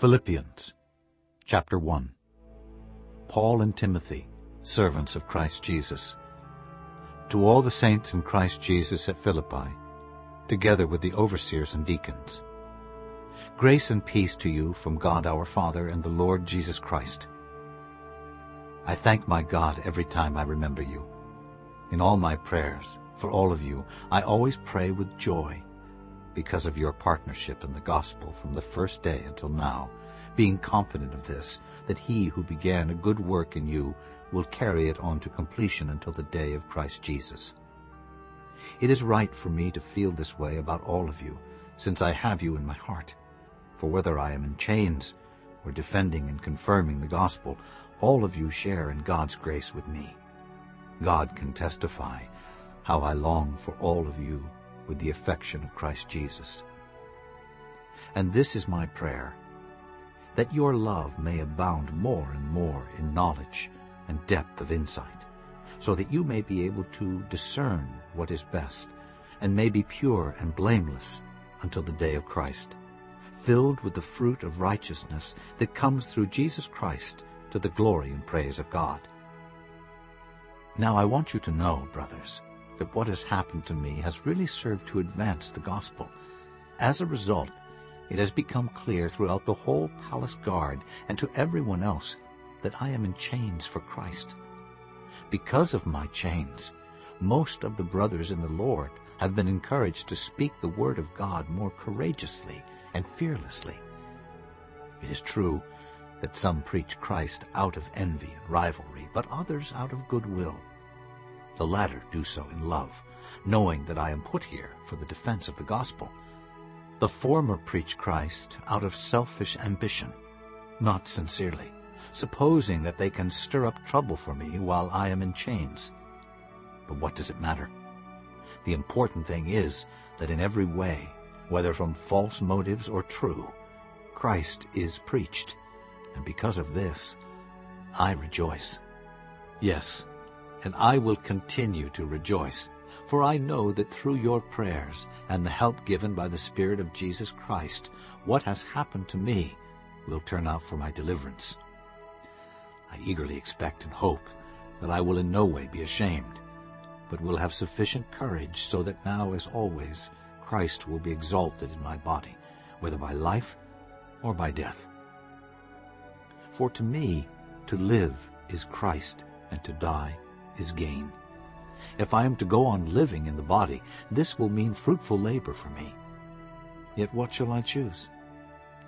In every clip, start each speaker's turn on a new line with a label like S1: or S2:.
S1: Philippians chapter 1 Paul and Timothy, servants of Christ Jesus, to all the saints in Christ Jesus at Philippi, together with the overseers and deacons. Grace and peace to you from God our Father and the Lord Jesus Christ. I thank my God every time I remember you. In all my prayers, for all of you, I always pray with joy because of your partnership in the gospel from the first day until now, being confident of this, that he who began a good work in you will carry it on to completion until the day of Christ Jesus. It is right for me to feel this way about all of you, since I have you in my heart. For whether I am in chains or defending and confirming the gospel, all of you share in God's grace with me. God can testify how I long for all of you with the affection of Christ Jesus. And this is my prayer, that your love may abound more and more in knowledge and depth of insight, so that you may be able to discern what is best, and may be pure and blameless until the day of Christ, filled with the fruit of righteousness that comes through Jesus Christ to the glory and praise of God. Now I want you to know, brothers, that what has happened to me has really served to advance the gospel. As a result, it has become clear throughout the whole palace guard and to everyone else that I am in chains for Christ. Because of my chains, most of the brothers in the Lord have been encouraged to speak the word of God more courageously and fearlessly. It is true that some preach Christ out of envy and rivalry, but others out of goodwill. The latter do so in love, knowing that I am put here for the defense of the gospel. The former preach Christ out of selfish ambition, not sincerely, supposing that they can stir up trouble for me while I am in chains. But what does it matter? The important thing is that in every way, whether from false motives or true, Christ is preached, and because of this, I rejoice. Yes, and I will continue to rejoice, for I know that through your prayers and the help given by the Spirit of Jesus Christ, what has happened to me will turn out for my deliverance. I eagerly expect and hope that I will in no way be ashamed, but will have sufficient courage so that now, as always, Christ will be exalted in my body, whether by life or by death. For to me, to live is Christ, and to die is gain. If I am to go on living in the body, this will mean fruitful labor for me. Yet what shall I choose?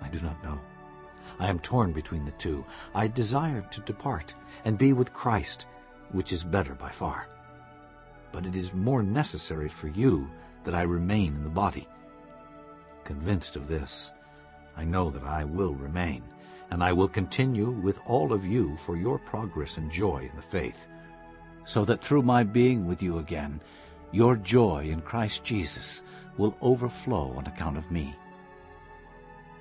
S1: I do not know. I am torn between the two. I desire to depart and be with Christ, which is better by far. But it is more necessary for you that I remain in the body. Convinced of this, I know that I will remain, and I will continue with all of you for your progress and joy in the faith, so that through my being with you again, your joy in Christ Jesus will overflow on account of me.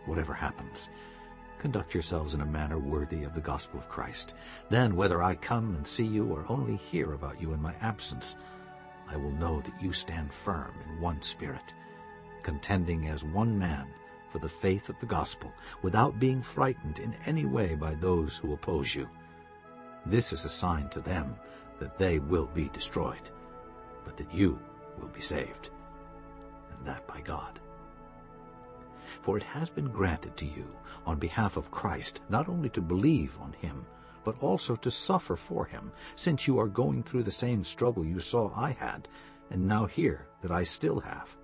S1: Whatever happens, conduct yourselves in a manner worthy of the gospel of Christ. Then, whether I come and see you or only hear about you in my absence, I will know that you stand firm in one spirit, contending as one man for the faith of the gospel, without being frightened in any way by those who oppose you. This is a sign to them that they will be destroyed, but that you will be saved, and that by God. For it has been granted to you on behalf of Christ not only to believe on him, but also to suffer for him, since you are going through the same struggle you saw I had, and now hear that I still have.